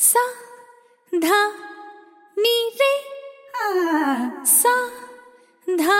सा धा नी रे। हाँ। सा धा